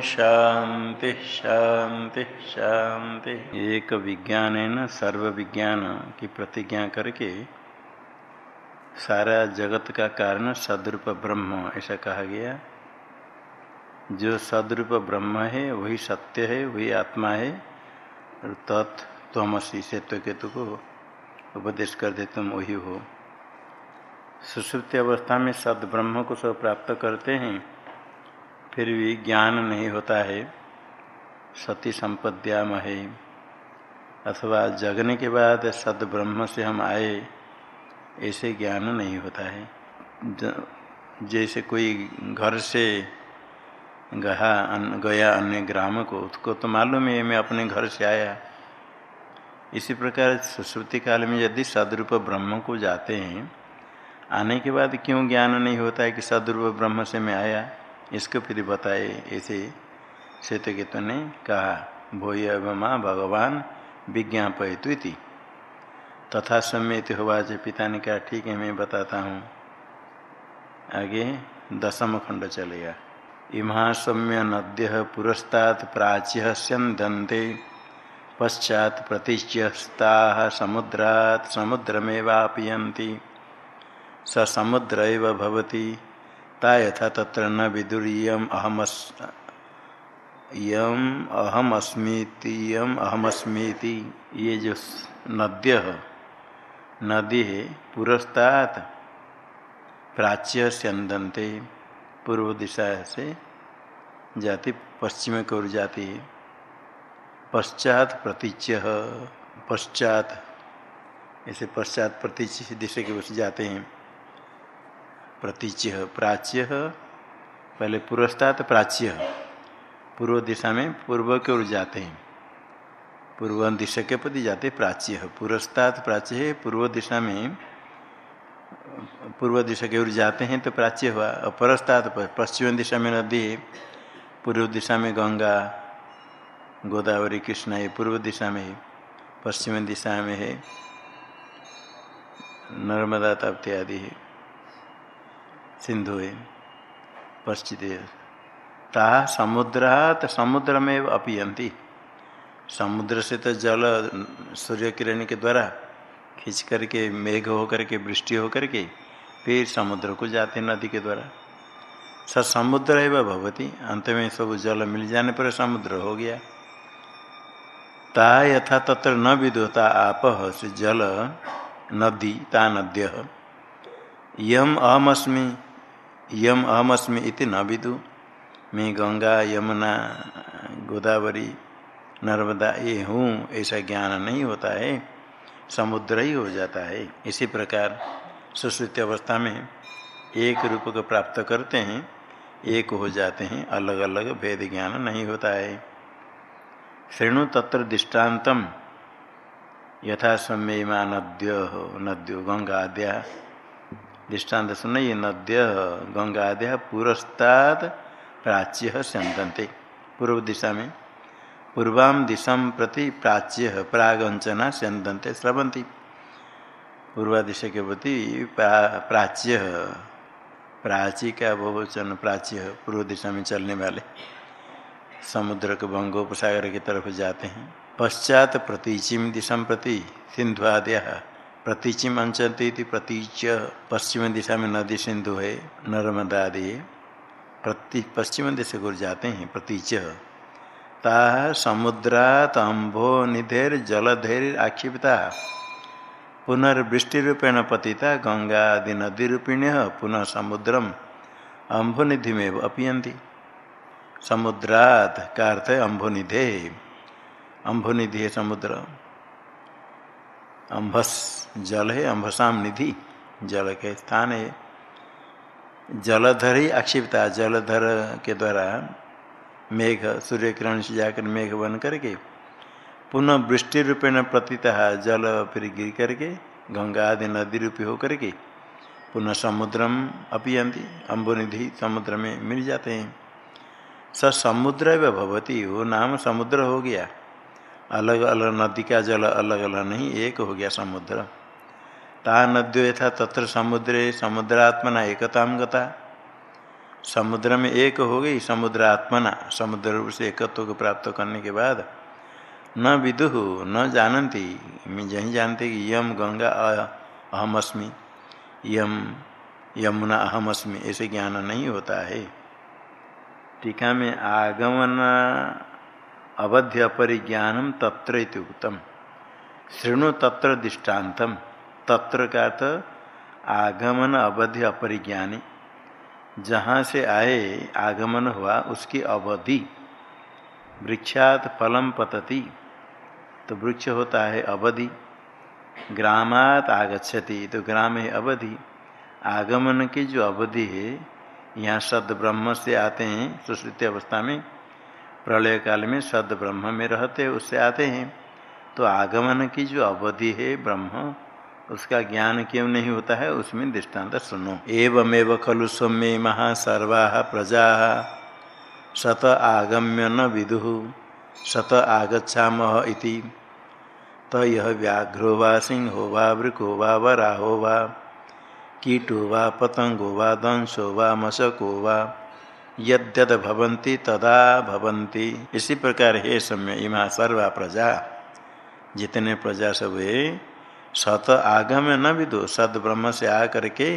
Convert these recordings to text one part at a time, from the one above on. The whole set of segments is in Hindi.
शांति शांति शांति। एक विज्ञान है न सर्व विज्ञान की प्रतिज्ञा करके सारा जगत का कारण सदरूप ब्रह्म, ऐसा कहा गया। जो सदरूप ब्रह्म है, वही सत्य है, वही आत्मा है, और तत् तमसी से तो केतु को उपदेश कर दे, तुम वही हो। सुसुप्ति अवस्था में सद ब्रह्म को सब प्राप्त करते हैं। फिर भी ज्ञान नहीं होता है। सती संपद्याम है अथवा जगने के बाद सद ब्रह्म से हम आए, ऐसे ज्ञान नहीं होता है। जैसे कोई घर से गहा गया अन्य ग्राम को, उसको तो मालूम है, मैं अपने घर से आया। इसी प्रकार सुश्रुति काल में यदि सदरूप ब्रह्म को जाते हैं, आने के बाद क्यों ज्ञान नहीं होता है कि सदरूप ब्रह्म से मैं आया? इसको फिर बताए, ऐसे श्वेत केतु ने कहा, भोय माँ भगवान विज्ञापयतु इति। तथा सम्यत जो पिता ने कहा, ठीक है, मैं बताता हूँ। आगे दसम खंड चलेगा। इमा सम्य नद्य पुरस्तात् प्राच्य स्यंदते पश्चात प्रतिच्यस्ता समुद्रात् समुद्रमेवापयती स समुद्र भवती ता यथा तत्र न विदुरीयम अहमस, यम अहमस्मीति यम अहमस्मीति, ये जो नद्य नदी है, पुरस्तात प्राच्य से अंदनते पूर्व दिशा से जाति, पश्चिम की ओर जाती है। पश्चात प्रतीच्य पश्चात ऐसे पश्चात प्रतीच्य दिशा के ओर जाते हैं। प्रतीच्य, प्राच्य। पहले पुरस्तात प्राच्य। पूर्व दिशा में पूर्व की ओर जाते हैं। पूर्व दिशा के प्रति जाते प्राच्य। पुरस्तात प्राच्य पूर्व दिशा में, पूर्व दिशा की ओर जाते हैं तो प्राच्य हुआ। और परस्तात पश्चिम दिशा में नदी है। पूर्व दिशा में गंगा, गोदावरी, कृष्णा है पूर्व दिशा में पश्चिम दिशा में है। नर्मदा, तप्ति आदि है। सिंधु है पश्चित ता समुद्रात समुद्र में अपियंती समुद्र से तो जल, सूर्य किरण के द्वारा खींच करके, मेघ होकर के, वृष्टि होकर के, फिर समुद्र को जाते नदी के द्वारा। स समुद्र एवं भवती। अंत में सब जल मिल जाने पर समुद्र हो गया। ता यथा तत्र न विदुता आप, से जल, नदी ता नद्य यम अहमअस्मी यम अहमअस्मी इति न विदु। मैं गंगा, यमुना, गोदावरी, नर्मदा, ये हूँ, ऐसा ज्ञान नहीं होता है, समुद्र ही हो जाता है। इसी प्रकार सुश्रुति अवस्था में एक रूप को प्राप्त करते हैं, एक हो जाते हैं अलग अलग भेद ज्ञान नहीं होता है। श्रेणु तत्र दृष्टान्तम। यथा सम्यमा नद्य नद्यो गंगा आद्या दृष्टांत सुनिए नद्य, गंगा आदि पुरस्ताद प्राच्य स्यंदते पूर्व दिशा में पूर्वाम दिशा प्रति प्राच्य प्रागंचना स्यंदते स्रवंती पूर्वा दिशा के प्रति प्राच्य प्राची का बहुवचन प्राच्य पूर्व दिशा में चलने वाले समुद्र के बंगोपसागर की तरफ़ जाते हैं। पश्चात प्रतीचिम दिशा प्रति सिंधुआद्या प्रतीचिम अंचती प्रतीच पश्चिम दिशा में नदी सिंधु है नर्मदा आदि प्रति पश्चिम दिशा को जाते हैं प्रतीच ता समुद्रात अम्भो निधेर जलधेर आक्षिप्ता। पुनर्वृष्टि रूपेण पतिता गंगा आदि नदी रूपिण्य पुनः समुद्रम अम्भोनिधि में अपियंती समुद्रात का अर्थ है अम्भोनिधि है समुद्र। अम्भस जल है अम्भसाम निधि जल के स्थान है। जलधर ही आक्षिप्ता, जलधर के द्वारा मेघ सूर्य किरण से जाकर मेघ बन करके, पुनः वृष्टि रूपेण प्रतीता जल फिर गिर करके, गंगा आदि नदी रूपी होकर करके पुनः समुद्रम अपियंती अम्बुनिधि समुद्र में मिल जाते हैं। स समुद्र भवती, वो नाम समुद्र हो गया। अलग अलग नदी का जल अलग अलग नहीं, एक हो गया समुद्र। ता नद्यो यथा तत्र समुद्रे, समुद्रात्मना एकता गता। समुद्र में एक हो गई समुद्र आत्मना समुद्र रूप से एकत्व को प्राप्त करने के बाद न विदु न जानती यही जानते कि यम गंगा अहमअस्मी यम, यमुना अहमअस्मी ऐसे ज्ञान नहीं होता है। टीका में आगमन अवध्य परिज्ञानम तत्र उत्तम शृणु तत्र दृष्टान्तम तत्र का आगमन अवधि अपरिज्ञानी। जहाँ से आए, आगमन हुआ उसकी अवधि। वृक्षात फलम पतति तो वृक्ष होता है अवधि। ग्रामात आगछति तो ग्राम है अवधि। आगमन की जो अवधि है, यहाँ सद ब्रह्म से आते हैं, सुश्रुति अवस्था में। प्रलय काल में सद ब्रह्म में रहते, उससे आते हैं। तो आगमन की जो अवधि है ब्रह्म, उसका ज्ञान क्यों नहीं होता है, उसमें दृष्टांत सुनो। एवमेव खलु सौम्य महासर्वा प्रजा, सत आगम्य न विदु, सत आगछाम इति। तो यह व्याघ्रो वा सिंहो वा वृको वा वराहो वा, कीटो वा पतंगो वा दंशो वा मशको वा यद्यद तदा भवंती इसी प्रकार हे समय इमा सर्वा प्रजा। जितने प्रजा सब है, सत आगम न विदो। सद ब्रह्म से आ करके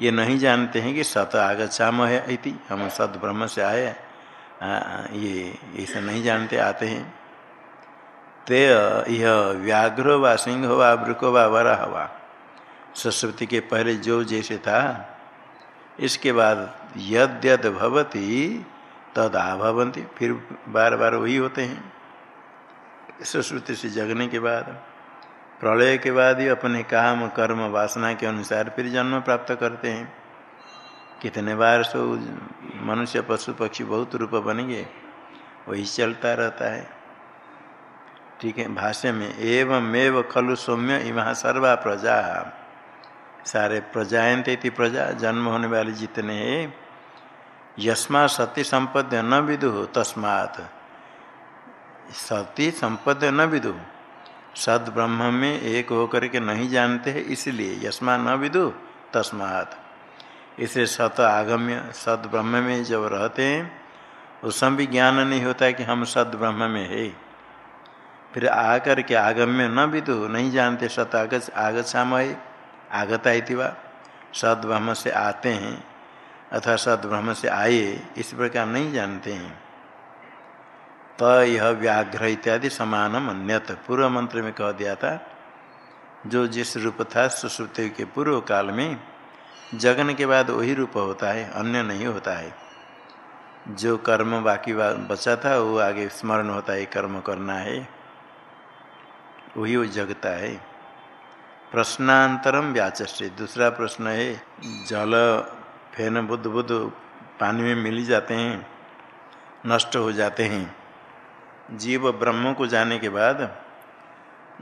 ये नहीं जानते हैं कि सत आगछाम है इति। हम सद ब्रह्म से आए ये ऐसा नहीं जानते, आते हैं। ते यह व्याघ्र व सिंह व वृको व वरा वा। सरस्वती के पहले जो जैसे था, इसके बाद यद यद भवती, तद आभवंती फिर बार बार वही होते हैं। सुश्रुति से जगने के बाद, प्रलय के बाद ही अपने काम, कर्म, वासना के अनुसार फिर जन्म प्राप्त करते हैं। कितने बार सो मनुष्य, पशु, पक्षी बहुत रूप बनेंगे, वही चलता रहता है। ठीक है, भाष्य में, एवं एव खलु सौम्य इमा सर्वा प्रजा। सारे प्रजायंत प्रजा, जन्म होने वाले जितने हैं यस्मा सती संपद्य न विदु, तस्मात्। सती संपद्य न विदु। सद ब्रह्म में एक होकर के नहीं जानते हैं, इसलिए यस्मा न विदु, तस्मात। इसलिए सत आगम्य, सद ब्रह्म में जब रहते हैं, उस समय भी ज्ञान नहीं होता है कि हम सद ब्रह्म में है। फिर आकर के आगम्य न विदु, नहीं जानते, सत आगत आगत आगछामय आगता वा। सद ब्रह्म से आते हैं। अथवा सद ब्रह्म से आए, इस प्रकार नहीं जानते हैं। त यह व्याघ्र इत्यादि समानम अन्यत। पूर्व मंत्र में कह दिया था, जो जिस रूप था, सुश्रुति के पूर्व काल में, जगन के बाद वही रूप होता है, अन्य नहीं होता है। जो कर्म बाकी बचा था, वो आगे स्मरण होता है, कर्म करना है, वही वो जगता है। प्रश्नांतरम व्याचे दूसरा प्रश्न है, जल फेन बुद्ध बुद्ध पानी में मिल जाते हैं, नष्ट हो जाते हैं। जीव ब्रह्म को जाने के बाद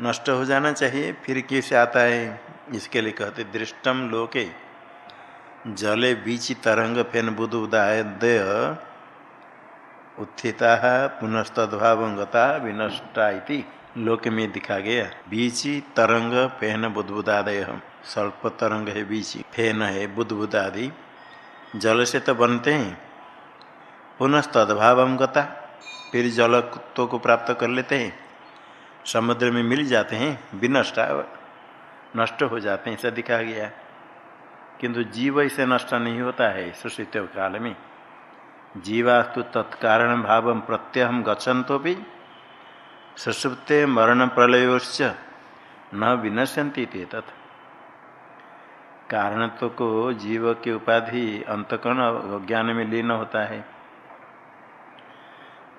नष्ट हो जाना चाहिए, फिर कैसे आता है? इसके लिए कहते दृष्टम लोके जले बीच तरंग फेन बुध उदाय उत्थिता पुनस्तद्भावंगता विनष्टा इति। लोक में दिखा गया, बीची तरंग फेन बुदबुदादय सर्प तरंग है बीची फेन है बुदबुदादि जल से तो बनते हैं। पुनस्तद्भावम गता, फिर जल तो को प्राप्त कर लेते हैं। समुद्र में मिल जाते हैं, विनष्ट नष्ट हो जाते हैं, ऐसा दिखा गया। किंतु जीव ऐसे नष्ट नहीं होता है सुशित काल में। जीवास्तु तत्कारण भाव प्रत्यहम गच्छन्तो भी, सुषुप्ते मरण प्रलयोश्च न विनश्यंती तत्। कारणत्व को जीव के उपाधि अंतकरण ज्ञान में लीन होता है।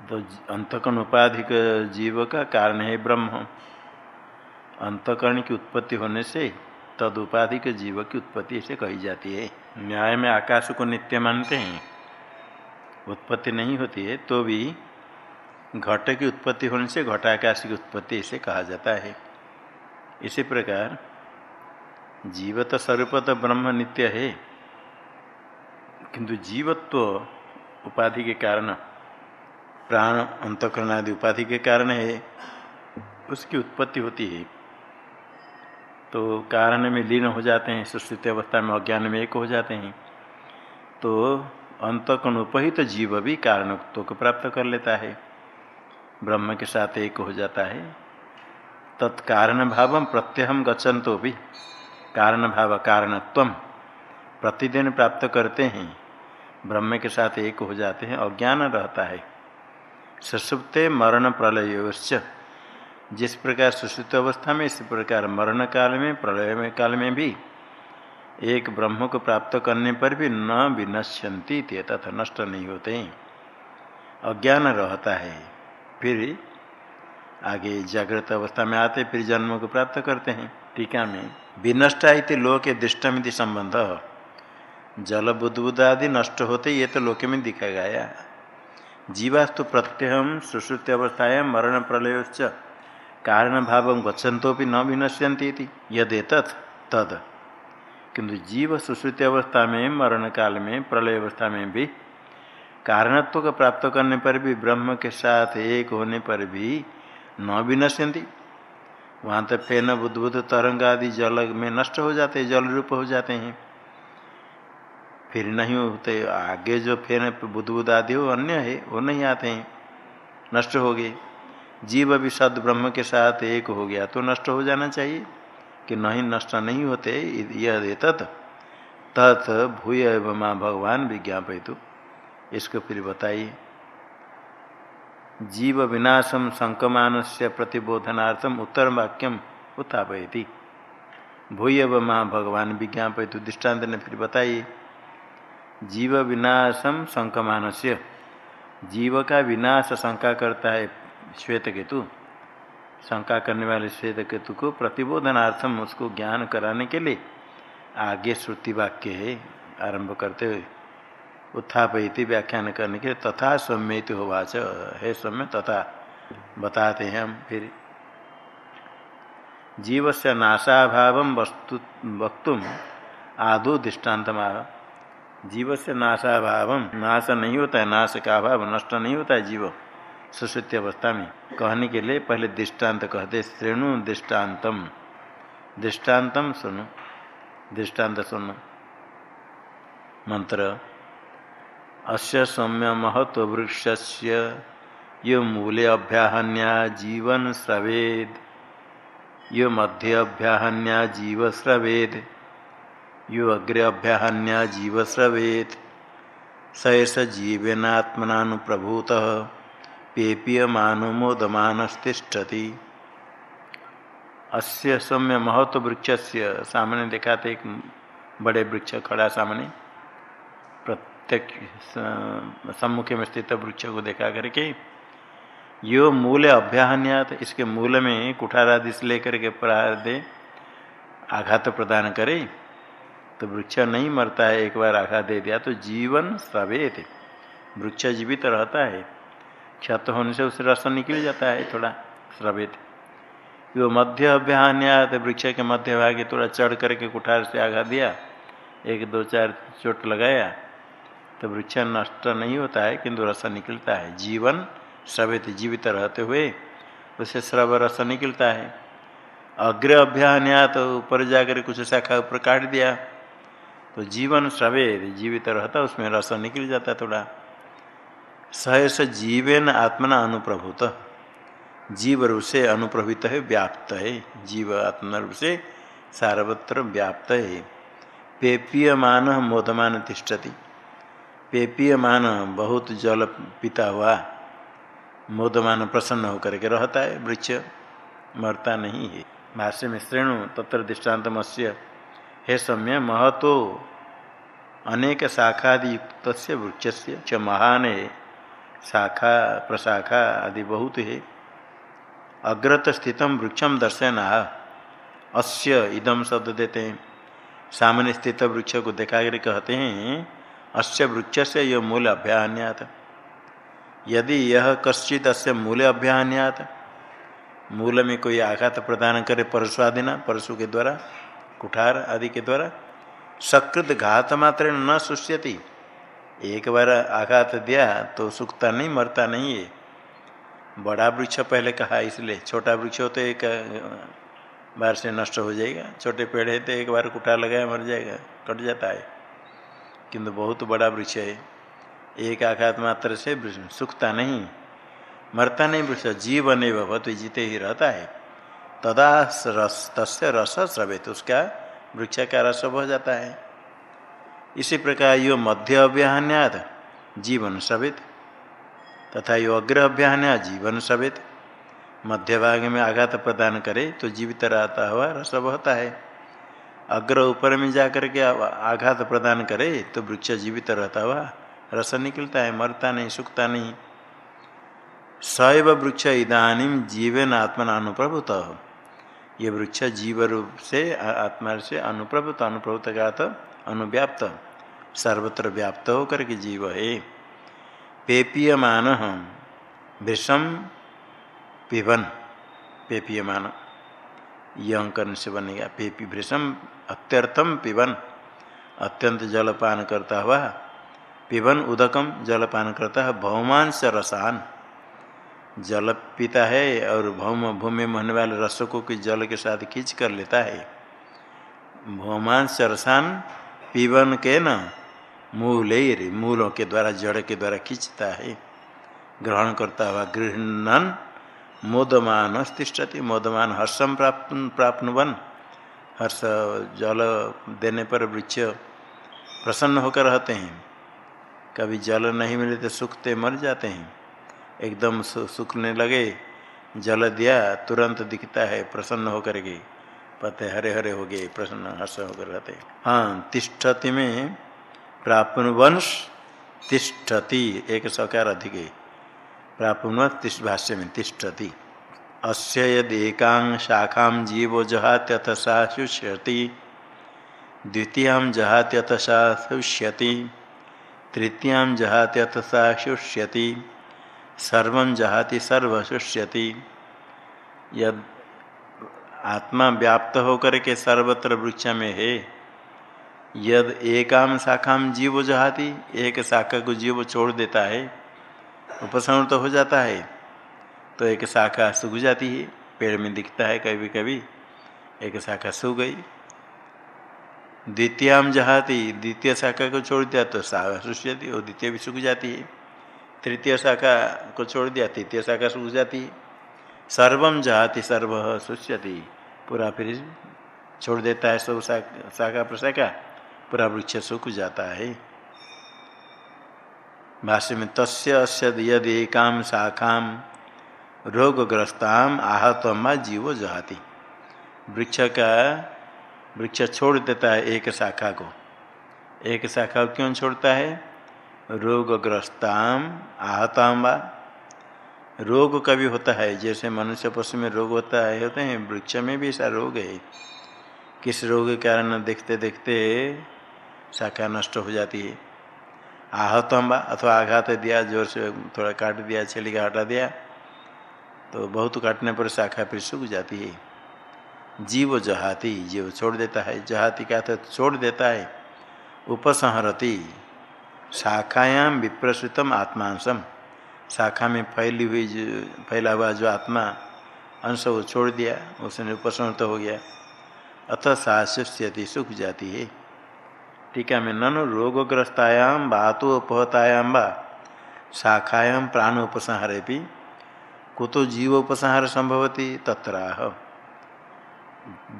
तो अंतकरण उपाधिक जीव का कारण है ब्रह्म। अंतकरण की उत्पत्ति होने से तद उपाधि के जीव की उत्पत्ति से कही जाती है। न्याय में आकाश को नित्य मानते हैं, उत्पत्ति नहीं होती है तो भी घट की उत्पत्ति होने से घटाकाश की उत्पत्ति इसे कहा जाता है। इसी प्रकार जीवत तो ब्रह्म नित्य है। किंतु जीवत्व उपाधि के कारण, प्राण अंतकरण आदि उपाधि के कारण है, उसकी उत्पत्ति होती है। तो कारण में लीन हो जाते हैं सुश्रुत अवस्था में अज्ञान में एक हो जाते हैं। तो अंतकण उपहित तो जीव भी कारणत्व को प्राप्त कर लेता है। ब्रह्म के साथ एक हो जाता है। तत्कारण भाव प्रत्यहम गच्छन्तो भी। कारण भाव कारणत्व प्रतिदिन प्राप्त करते हैं। ब्रह्म के साथ एक हो जाते हैं अज्ञान रहता है। सुसुप्ते मरण प्रलय जिस प्रकार सुसुप्त अवस्था में, इस प्रकार मरण काल में, प्रलय में, काल में भी एक ब्रह्म को प्राप्त करने पर भी न विनश्यंती तथा नष्ट नहीं होते अज्ञान रहता है। फिर आगे जागृत अवस्था में आते, फिर जन्म को प्राप्त करते हैं। टीका में विनष्टा इति लोके दृष्टमिति संबंध। जल, बुद्ध आदि नष्ट होते ये तो लोके में दिखा गया। जीवास्तु प्रत्यहम सुश्रुति अवस्थाएँ मरण प्रलय कारण भाव गच्छन्तो भी न विनश्यंती यदि तद। किंतु जीव सुश्रुति अवस्था में, मरण काल में, प्रलय अवस्था में भी, कारणत्व को प्राप्त करने पर भी, ब्रह्म के साथ एक होने पर भी न विनश्यंती वहाँ तो फेन बुद्ध बुद्ध तरंग आदि जल में नष्ट हो जाते जल रूप हो जाते हैं। फिर नहीं होते आगे जो फेन बुद्ध बुद्ध आदि हो, अन्य है, वो नहीं आते हैं। नष्ट हो गए। जीव अभी सद ब्रह्म के साथ एक हो गया तो नष्ट हो जाना चाहिए कि नहीं, नष्ट नहीं होते, यह तत् तत् भूय माँ भगवान विज्ञापित इसको फिर बताइए। जीव विनाशम संकमान से प्रतिबोधनार्थम उत्तर वाक्यम उत्थापयती। भूय माँ भगवान विज्ञापित दृष्टांत ने फिर बताइए। जीव विनाशम संकमान से जीव का विनाश शंका करता है श्वेत केतु शंका करने वाले श्वेत केतु को प्रतिबोधनार्थम उसको ज्ञान कराने के लिए आगे श्रुति वाक्य है, आरंभ करते हुए। उत्थापयती व्याख्यान करने के तथा सम्यत होवाच। है सम्य, तथा बताते हैं हम फिर। जीव से नाशाभाव वस्तु वक्त आदो दृष्टांत जीव से नाशाभाव, नाश नहीं होता है, नाश का अभाव, नष्ट नहीं होता है जीव सुश्रुति अवस्था में। कहने के लिए पहले दृष्टांत कहते, श्रेणु दृष्टान्तम दृष्टान्तम सुनो। दृष्टांत सुनो। मंत्र। अस्य सौम्य महत्व वृक्ष से यो मूले अभ्याहन्या जीवन स्रवेद। यो मध्य अभ्याहन्या जीव स्रवेद। यो अग्रे अभ्याहन्या जीव स्रवेद। सैस जीवेनात्मनाप्रभूत पेपीयमानुमोदमानस्तिष्ठति। अस्य सौम्य महत्व वृक्ष से सामने देखा था एक बड़े वृक्ष खड़ा सामने। प्रत्येक सम्मुख में स्थित वृक्ष को देखा करके, यो मूल अभ्याहन्यात, इसके मूल में कुठार आदि से लेकर के प्रहार दे आघात प्रदान करे तो वृक्ष नहीं मरता है, एक बार आघात दे दिया तो जीवन थे वृक्ष जीवित रहता है, क्षत होने से उससे रस निकल जाता है, थोड़ा श्रवित यो मध्य अभ्यान्यात वृक्ष के मध्य भागे थोड़ा चढ़ करके कुठार से आघात दिया, एक, दो, चार चोट लगाया तो वृक्ष नष्ट नहीं होता है, किंतु रस निकलता है। जीवन, श्रवित जीवित रहते हुए, उसे श्रव रस निकलता है। अग्र अभ्यान्या तो ऊपर जाकर कुछ शाखा ऊपर काट दिया। तो जीवन श्रवे जीवित रहता, उसमें रस निकल जाता थोड़ा। सहस जीवेन आत्मना अनुप्रभुत। जीव रूप से अनुप्रभित है, व्याप्त है। जीव आत्मा रूप से सार्वत्र व्याप्त है। पेपीयमान मोदमान तिष्ठती। पेपीयमान बहुत जल पीता हुआ, मोदमान प्रसन्न होकर के रहता है, वृक्ष मरता नहीं है। भाष्य में श्रेणु तत्र दृष्टांत मत्स्य हे सम्य, महतो अनेक शाखादि युक्त वृक्ष से महान है शाखा प्रशाखा आदि बहुत है। अग्रत स्थित वृक्षम दर्शन, अस्य इदम शब्द देते हैं। सामने स्थित वृक्ष को देखा कहते हैं अस्य वृक्ष से यह मूल अभ्यान्यात। यदि यह कश्चित अस्य मूल अभ्यान्यात मूल में कोई आघात प्रदान करे परशुआदिना परशु के द्वारा, कुठार आदि के द्वारा सकृत घात मात्र न सुष्यति। एक बार आघात दिया तो सुखता नहीं, मरता नहीं है। बड़ा वृक्ष पहले कहा, इसलिए छोटा वृक्ष हो तो एक बार से नष्ट हो जाएगा। छोटे पेड़ है तो एक बार कुठार लगाया, मर जाएगा, कट जाता है। किंतु बहुत बड़ा वृक्ष है। एक आघात मात्र से सुखता नहीं, मरता नहीं वृक्ष, जीवन एवं तो जीते ही रहता है। तदा रस तस् रस स्रवित, उसका वृक्ष का रस हो जाता है। इसी प्रकार यो मध्य अभ्यान्याद, जीवन सवित तथा यो अग्र अभ्यान्या जीवन सवित मध्य भाग में आघात प्रदान करे तो जीवित रहता हुआ रस बहता है। अग्र ऊपर में जाकर के आघात प्रदान करे तो वृक्ष जीवित रहता हुआ रस निकलता है, मरता नहीं, सुखता नहीं। सैव वृक्ष इदानीम जीवन आत्मा अनुप्रभुत। ये वृक्ष जीव रूप से आत्मा से अनुप्रभुत अनुप्रभुत का तो अनुव्याप्त, सर्वत्र व्याप्त होकर के जीव है। पेपीयमान वृषम पिबन, पेपीयमान ये अंकन से बनेगा, पेपी भृषम अत्यर्थम पिबन। अत्यंत जलपान करता हुआ पिबन उदकम जलपान करता है भौमान से रसान। जल पीता है और भौम भूमि में होने वाले रसों को जल के साथ खींच कर लेता है। भौमान सरसान पीवन के न, मूल मूलों के द्वारा, जड़ के द्वारा खींचता है। ग्रहण करता हुआ गृहणन मोदमान तिष्ठति मोदमान हर्षम प्राप्त प्राप्तवन हर्ष जल देने पर वृक्ष प्रसन्न होकर रहते हैं। कभी जल नहीं मिले तो सुखते मर जाते हैं। एकदम सूखने लगे, जल दिया, तुरंत दिखता है, प्रसन्न होकर के। पते हरे हरे हो गए, प्रसन्न, हर्ष होकर रहते हैं। हाँ तिष्ठति में प्राप्नुवंश तिष्ठति, एक सकार अधिक प्राप्त भाष्य में तिष्ठति। अस्य शाखा जीवो जहात्यथ सा शुष्यति। द्वितीयां जहात्यथ सा शुष्यति। तृतीयां जहात्यथ सा शुष्यति। सर्व जहाति सर्व शुष्यति। यद आत्मा व्याप्त होकर के सर्वत्र वृक्ष में है, यद एकाम शाखाम जीव जहाती, एक शाखा को जीव छोड़ देता है उपसमण तो हो जाता है। तो एक शाखा सूख जाती है, पेड़ में दिखता है कभी कभी एक शाखा सूख गई। द्वितीयाम जहाती, द्वितीय शाखा को छोड़ दिया तो शाखा सुष्यती और द्वितीय भी सूख जाती है। तृतीय शाखा को छोड़ दिया, तृतीय शाखा सूख जाती। है सर्वम जाति सर्व सुष्यति पूरा फिर छोड़ देता है सब शाखा प्रशाखा, पूरा वृक्ष सूख जाता है। भाष्य में तस्य अस्य यद एकाम शाखाम रोगग्रस्ताम आहतमा जीवो जहाती वृक्ष का वृक्ष छोड़ देता है एक शाखा को। एक शाखा क्यों छोड़ता है? रोगग्रस्ताम आहताम वा रोग कभी होता है, जैसे मनुष्य पशु में रोग होता है, होते हैं, वृक्ष में भी ऐसा रोग है। किस रोग के कारण देखते देखते शाखा नष्ट हो जाती है। आहतम वा अथवा आघात दिया, ज़ोर से थोड़ा काट दिया छेली का हटा दिया तो बहुत काटने पर शाखा फिर सूख जाती है। जीव जहाती, जीव छोड़ देता है। जहाती का तो छोड़ देता है। उपसंहरती शाखायाम विप्रसुतम आत्मांशम। शाखा में फैली हुई जो, फैला हुआ जो आत्मा, अंश वो छोड़ दिया, उसने उपसमृत हो गया। अथ सास्यति सूख जाती है। टीका में ननु रोगग्रस्तायाम बातो उपहतायाम बा शाखायाम प्राण उपसंहारे भी कुतो जीव उपसंहार संभवती? तत्राह।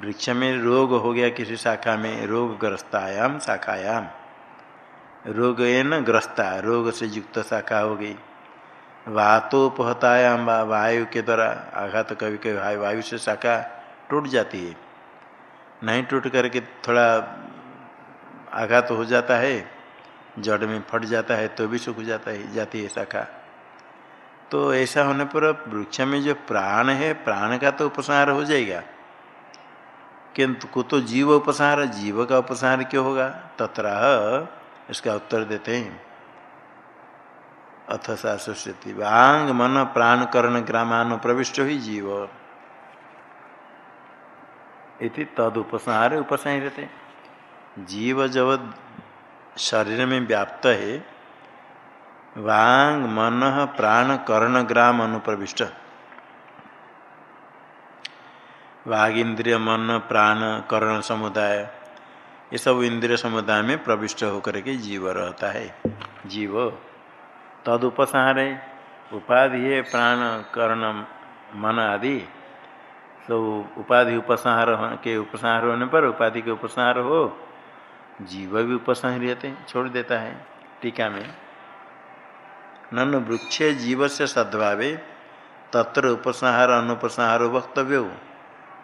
वृक्ष में रोग हो गया किसी शाखा में रोगग्रस्तायाम शाखायाम रोग न ग्रस्ता, रोग से युक्त शाखा हो गई। वातोपहतायाम वायु के द्वारा आघात कभी कभी वायु से शाखा टूट जाती है। नहीं टूट करके थोड़ा आघात हो जाता है, जड़ में फट जाता है तो भी सूख जाता है, जाती है शाखा। तो ऐसा होने पर वृक्ष में जो प्राण है, प्राण का तो उपसंहार हो जाएगा। किंतु को तो जीव उपसंहार जीव का उपसंहार क्यों होगा? तथा इसका उत्तर देते हैं। अथ सरस्वती वांग मन प्राण कर्ण ग्रामान प्रविष्ट ही जीव। इति तद उपसंहार उपसंहरते जीव जब शरीर में व्याप्त है वांग मन प्राण कर्ण ग्राम अनुप्रविष्ट। वाघ इंद्रिय मन प्राण कर्ण समुदाय, ये सब इंद्रिय समुदाय में प्रविष्ट होकर के जीव रहता है। जीव तद है उपाधि है प्राण कर्ण मन आदि तो उपाधि उपसंहार के उपसंहार होने पर उपाधि के उपसंहार हो, जीव भी उपसंहते छोड़ देता है। टीका में नन वृक्षे जीव से सद्भावे, तत्र उपसंहार अनुपसंहार वक्तव्य। हो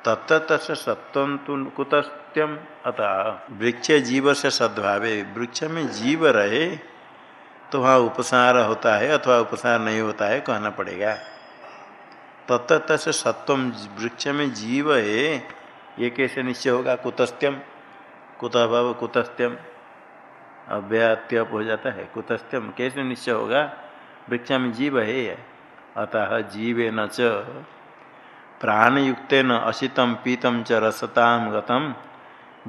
तत्त से सत्व कुतस्त्यम अतः। वृक्ष जीव से सद्भावे, वृक्ष में जीव रहे तो वहाँ उपसंहार होता है अथवा उपसंहार नहीं होता है, कहना पड़ेगा। तत्त से सत्वम वृक्ष में जीव है, ये कैसे निश्चय होगा? कुतस्त्यम। कुतः भाव कुतस्त्यम? अव्यात्यप हो जाता है। कुतस्त्यम कैसे निश्चय होगा? वृक्ष में जीव है। अतः जीव न च प्राणयुक्त न अशितम पीतम च रसताम गतम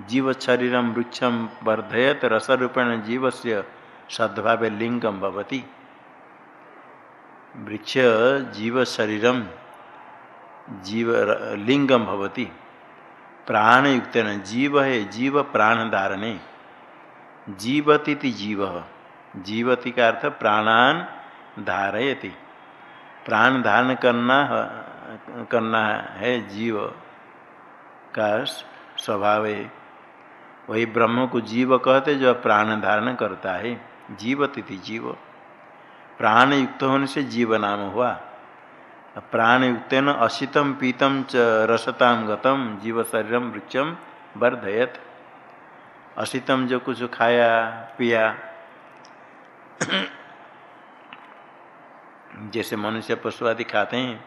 जीव शरीर वृक्षम वर्धयत, रसरूपेण जीव से सद्भाव लिंगम भवती। वृक्ष जीव शरीरम जीव लिंगम भवती। प्राण युक्त न जीव है, जीव प्राण धारणे जीवती जीव। जीवती का अर्थ प्राणान धारयति। प्राण धारण करना करना है जीव का स्वभाव है। वही ब्रह्म को जीव कहते जो प्राण धारण करता है। जीवती जीव। प्राण युक्त होने से जीव नाम हुआ। प्राण युक्त न अशितम पीतम च रसताम गतम जीव शरीरम वृक्षम वर्धयत। अशितम जो कुछ खाया, पिया। जैसे मनुष्य पशु आदि खाते हैं,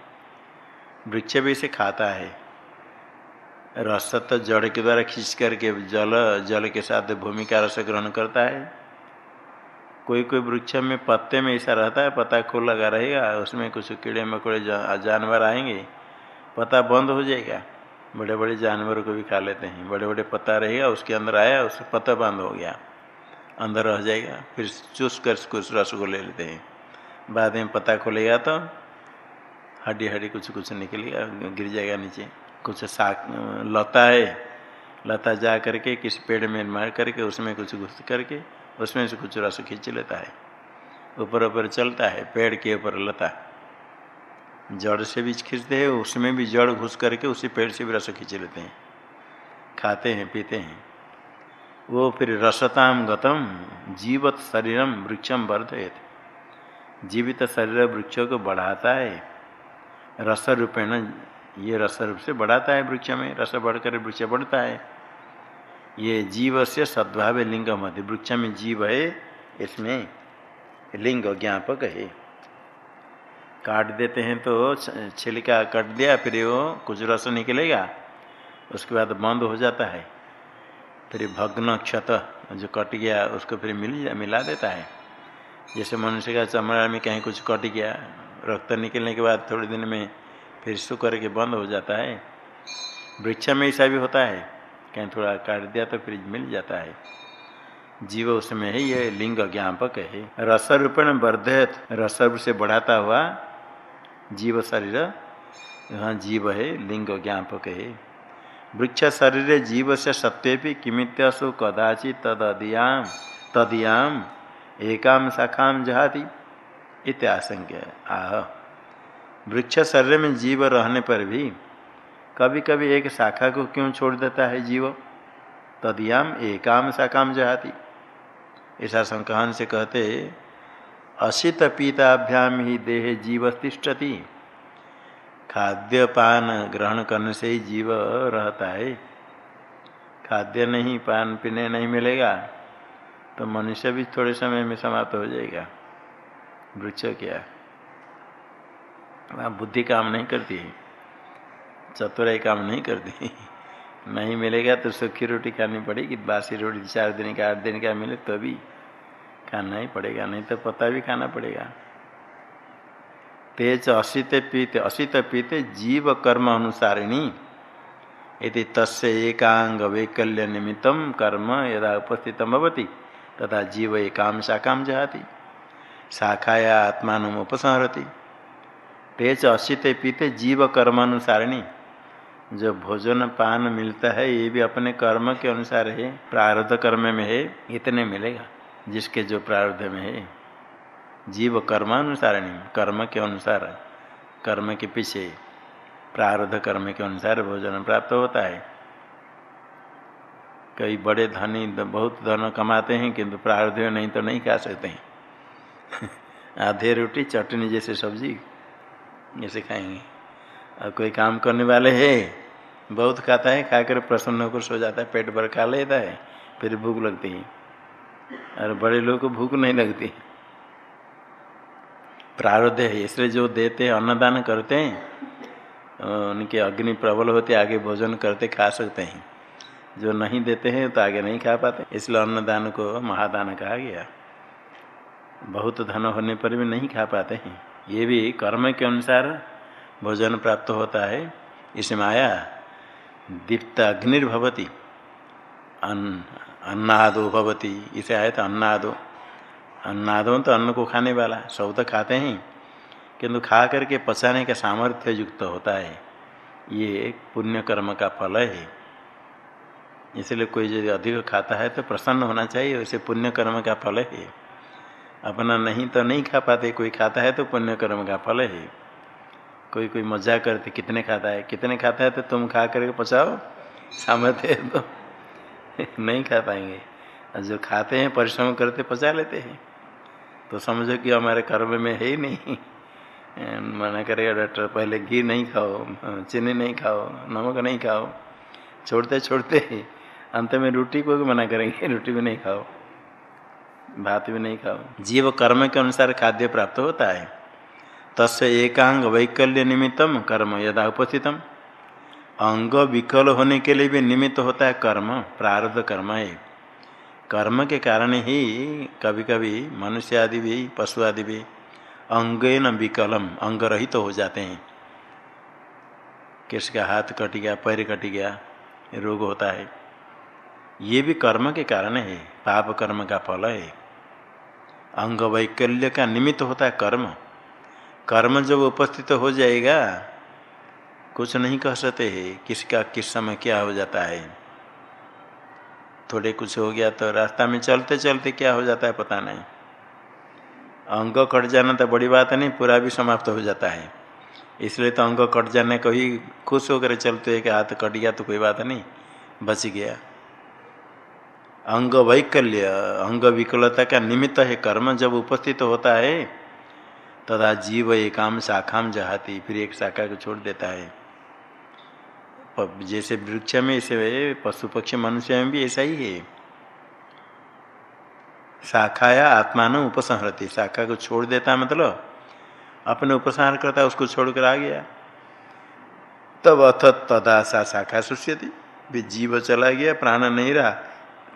वृक्ष भी से खाता है। रस तो जड़ के द्वारा खींच करके जल जल के साथ भूमि का रस ग्रहण करता है। कोई कोई वृक्ष में पत्ते में ऐसा रहता है पत्ता खुल लगा रहेगा, उसमें कुछ कीड़े मकोड़े जानवर आएँगे पत्ता बंद हो जाएगा। बड़े बड़े जानवरों को भी खा लेते हैं। बड़े बड़े पत्ता रहेगा, उसके अंदर आया उससे पत्ता बंद हो गया। अंदर रह जाएगा, फिर चूस कर कुछ रस को ले लेते हैं। बाद में पता खोलेगा तो हड्डी हड्डी कुछ कुछ निकलेगा गिर जाएगा नीचे। कुछ साग लता है। लता जा करके किसी पेड़ में मार करके उसमें कुछ घुस करके उसमें से कुछ रस खींच लेता है। ऊपर ऊपर चलता है, पेड़ के ऊपर लता। जड़ से भी खींचते हैं, उसमें भी जड़ घुस करके उसी पेड़ से भी रस खींच लेते हैं। खाते हैं, पीते हैं। वो फिर रसताम गतम, जीवत शरीरम वृक्षम वर्धयत। जीवित शरीर वृक्षों को बढ़ाता है। रस रूपेण ये रस रूप से बढ़ाता है वृक्ष में, रस बढ़कर वृक्ष बढ़ता है। ये जीव से सद्भाव लिंग मध्य वृक्ष में जीव है, इसमें लिंग ज्ञापक है। काट देते हैं तो छिलका कट दिया, फिर वो कुछ रस निकलेगा, उसके बाद बंद हो जाता है। फिर भग्न क्षत जो कट गया, उसको फिर मिल, मिला देता है। जैसे मनुष्य का चमड़ा में कहीं कुछ कट गया, रक्त निकलने के बाद थोड़े दिन में फिर सु करके बंद हो जाता है। वृक्ष में ऐसा भी होता है, कहीं थोड़ा काट दिया तो फिर मिल जाता है। जीव उसमें है ये लिंग ज्ञापक है। रस रूपेण वर्धयत रस से बढ़ाता हुआ जीव शरीर, यहाँ जीव है, लिंग ज्ञापक है। वृक्ष शरीर जीव से सत्य भी किमित्यसु कदाचित तदियाम तदियाम एकाम शाखाम जहाती इत इत्याशंक्य आह। वृक्ष शरीर में जीव रहने पर भी कभी कभी एक शाखा को क्यों छोड़ देता है जीव? तदियाम एकाम शाखाम जहाती। ऐसा संकहन से कहते असित पीताभ्याम ही देह जीव तिष्ठति। खाद्य पान ग्रहण करने से ही जीव रहता है। खाद्य नहीं, पान पीने नहीं मिलेगा। तो मनुष्य भी थोड़े समय में समाप्त हो जाएगा। वृक्ष क्या? वहाँ बुद्धि काम नहीं करती। चतुराई काम नहीं करती। नहीं मिलेगा तो सूखी रोटी खानी पड़ेगी, बासी रोटी चार दिन का, आठ दिन का मिले तो भी। खाना ही पड़ेगा, नहीं तो पता भी खाना पड़ेगा। तेज असित पीते असित पीते जीव कर्म अनुसारिणी। यदि तस्य एकांग वैकल्य निमित्तम कर्म यदा उपस्थित भवती। तथा जीव एकाम शाखाम जहाती। शाखाया आत्मान उपसंहरती। तेज असिते पीते जीव कर्मानुसारिणी। जो भोजन पान मिलता है, ये भी अपने कर्म के अनुसार है, प्रारब्ध कर्म में है, इतने मिलेगा, जिसके जो प्रारब्ध में है। जीव कर्मानुसारिणी, कर्म के अनुसार, कर्म के पीछे प्रारब्ध कर्म के अनुसार भोजन प्राप्त होता है। कई बड़े धनी बहुत धन कमाते हैं किंतु प्रारब्ध नहीं तो नहीं खा सकते हैं। आधे रोटी चटनी जैसे सब्ज़ी जैसे खाएँगे। और कोई काम करने वाले है, बहुत खाता है, खाकर प्रसन्न होकर सो जाता है, पेट भर खा लेता है, फिर भूख लगती है। और बड़े लोग को भूख नहीं लगती। प्रारब्ध है, इसलिए जो देते हैं, अन्नदान करते हैं, उनके अग्नि प्रबल होते, आगे भोजन करते, खा सकते हैं। जो नहीं देते हैं तो आगे नहीं खा पाते। इसलिए अन्नदान को महादान कहा गया। बहुत धन होने पर भी नहीं खा पाते हैं। ये भी कर्म के अनुसार भोजन प्राप्त होता है। इसमें आया दीप्त अग्निर्भवती अन्न अन्नादो भवती। इसे आया था अन्नादो। अन्नादो तो अन्न को खाने वाला, सब तो खाते हैं। किंतु खा करके पचाने का सामर्थ्य युक्त होता है। ये पुण्य कर्म का फल है। इसलिए कोई यदि अधिक खाता है तो प्रसन्न होना चाहिए, वैसे पुण्य कर्म का फल है। अपना नहीं तो नहीं खा पाते, कोई खाता है तो पुण्य कर्म का फल है। कोई कोई मज़ा करते, कितने खाता है, कितने खाता है तो तुम खा करके पचाओ सामर्थ्य तो नहीं खा पाएँगे। और जो खाते हैं, परिश्रम करते, पचा लेते हैं। तो समझो कि हमारे कर्म में है ही नहीं। मना करेगा, डॉक्टर, पहले घी नहीं खाओ, चीनी नहीं खाओ, नमक नहीं खाओ। छोड़ते छोड़ते अंत में रोटी को भी मना करेंगे, रोटी भी नहीं खाओ, भात भी नहीं खाओ। जीव कर्म के अनुसार खाद्य प्राप्त होता है। तस् एकांग वैकल्य निमित्तम कर्म यदा उपस्थितम। अंग विकल होने के लिए भी निमित्त होता है कर्म, प्रारब्ध कर्म है। कर्म के कारण ही कभी कभी मनुष्य आदि भी, पशु आदि भी अंग न विकलम अंग रहित तो हो जाते हैं। किसका हाथ कट गया, पैर कट गया, रोग होता है। ये भी कर्म के कारण है, पाप कर्म का फल है। अंग वैकल्य का निमित्त होता है कर्म। कर्म जब उपस्थित हो जाएगा, कुछ नहीं कह सकते है किसका किस समय क्या हो जाता है। थोड़े कुछ हो गया तो रास्ता में चलते चलते क्या हो जाता है पता नहीं। अंग कट जाना तो बड़ी बात नहीं, पूरा भी समाप्त हो जाता है। इसलिए तो अंग कट जाने को ही खुश होकर चलते कि हाथ कट गया तो कोई बात नहीं, बच गया। अंग वैकल्य, अंग विकलता का निमित्त है, कर्म जब उपस्थित होता है तथा जीव एकाम शाखाम जहाती, फिर एक शाखा को छोड़ देता है। जैसे वृक्ष में ऐसे पशु पक्षी मनुष्य में भी ऐसा ही है। शाखाया आत्मान उपसंहरती, शाखा को छोड़ देता मतलब अपने उपसंहार करता उसको छोड़कर आ गया। तब अथ तदा सा शाखा सुष्यति जीव चला गया, प्राण नहीं रहा।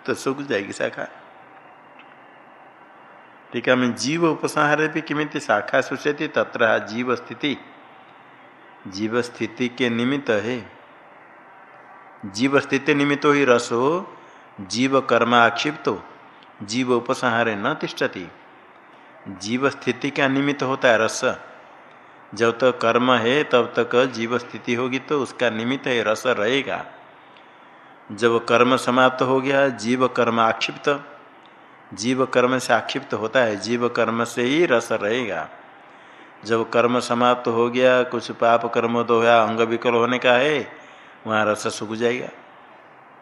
तो सूख जाएगी, शाखा। ठीक है जीव उपसंहार भी किमित शाखा सुष्यति तत्र जीव स्थिति जीव स्थिति के निमित्त है। जीव स्थिति निमित्त ही रसो, जीव कर्माक्षिप्तो जीव उपसंहारे न तिष्ठति। जीव स्थिति का निमित्त होता है रस? जब तक कर्म है, तब तक जीव स्थिति होगी तो उसका निमित्त है, रस रहेगा। जब कर्म समाप्त हो गया, जीव कर्म आक्षिप्त। जीव कर्म से आक्षिप्त होता है, जीव कर्म से ही रस रहेगा। जब कर्म समाप्त हो गया, कुछ पाप कर्म तो हुआ, अंग विकल होने का है, वहाँ रस सूख जाएगा।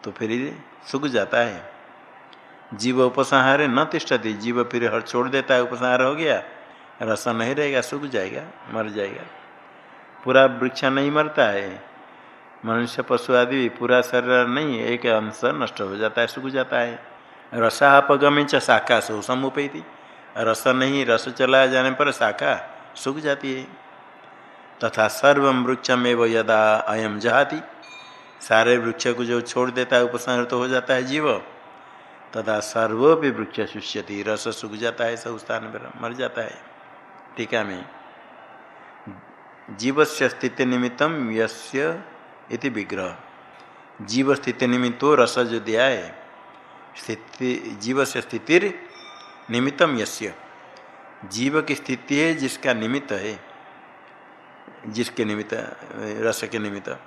तो फिर सूख जाता है। जीव उपसंहार न तिष्ठती, जीव फिर हर छोड़ देता है उपसंहार हो गया, रस नहीं रहेगा, सूख जाएगा, मर जाएगा। पूरा वृक्ष नहीं मरता है। मनुष्य पशु आदि पूरा शरीर नहीं, एक अंश नष्ट हो जाता है, सूख जाता है। रसापगमी च शाखा सो समुपैती रस नहीं, रस चला जाने पर शाखा सूख जाती है। तथा सर्व वृक्षमेव यदा अयम जहाती। सारे वृक्ष को जो छोड़ देता है, उपसंहृत तो हो जाता है जीव। तथा सर्वोपि वृक्ष शुष्यति, रस सूख जाता है, सब स्थान पर मर जाता है। टीका में जीव से स्थिति निमित्तम यस्य इति विग्रह। जीव स्थिति निमित्तो रस जो दिया है स्थिति जीव से स्थिति निमित्तम यस्य। जीव की स्थिति है जिसका निमित्त है। जिसके निमित्त, रस के निमित्त।